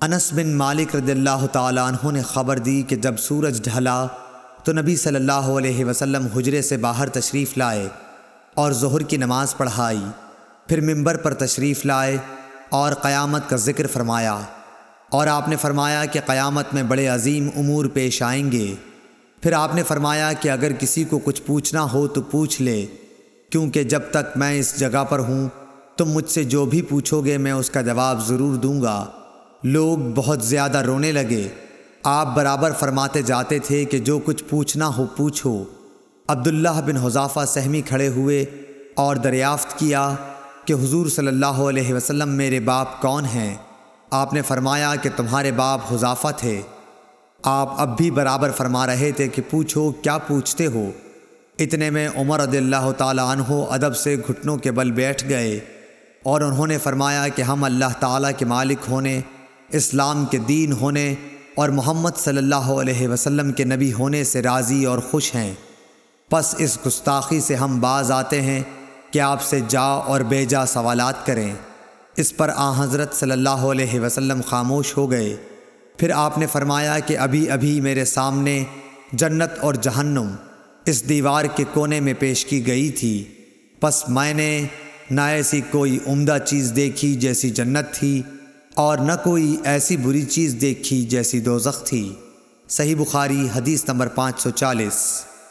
انس بن مالک رضی اللہ تعالیٰ عنہ نے خبر دی کہ جب سورج ڈھلا تو نبی صلی اللہ علیہ وسلم حجرے سے باہر تشریف لائے اور ظہر کی نماز پڑھائی، پھر ممبر پر تشریف لائے اور قیامت کا ذکر فرمایا۔ اور آپ نے فرمایا کہ قیامت میں بڑے عظیم امور پیش آئیں گے۔ پھر آپ نے فرمایا کہ اگر کسی کو کچھ پوچھنا ہو تو پوچھ لے، کیونکہ جب تک میں اس جگہ پر ہوں تم مجھ سے جو بھی پوچھو گے میں اس کا جواب ضرور دوں گا۔ لوگ بہت زیادہ رونے لگے۔ آپ برابر فرماتے جاتے تھے کہ جو کچھ پوچھنا ہو پوچھو۔ عبداللہ بن حضافہ سہمی کھڑے ہوئے اور دریافت کیا کہ حضور صلی اللہ علیہ وسلم میرے باپ کون ہیں۔ آپ نے فرمایا کہ تمہارے باپ حضافہ تھے۔ آپ اب بھی برابر فرما رہے تھے کہ پوچھو کیا پوچھتے ہو۔ اتنے میں عمر رضی اللہ تعالیٰ عنہ ادب سے گھٹنوں کے بل بیٹھ گئے اور انہوں نے فرمایا کہ ہم اللہ تعالیٰ کے مالک ہونے اسلام کے دین ہونے اور محمد صلی اللہ علیہ وسلم کے نبی ہونے سے راضی اور خوش ہیں۔ پس اس گستاخی سے ہم باز آتے ہیں کہ آپ سے جا اور بے جا سوالات کریں۔ اس پر آ حضرت صلی اللہ علیہ وسلم خاموش ہو گئے۔ پھر آپ نے فرمایا کہ ابھی ابھی میرے سامنے جنت اور جہنم اس دیوار کے کونے میں پیش کی گئی تھی۔ پس میں نے نہ ایسی کوئی عمدہ چیز دیکھی جیسی جنت تھی۔ اور نہ کوئی ایسی بری چیز دیکھی جیسی دوزخ تھی۔ صحیح بخاری حدیث نمبر پانچ سو چالیس۔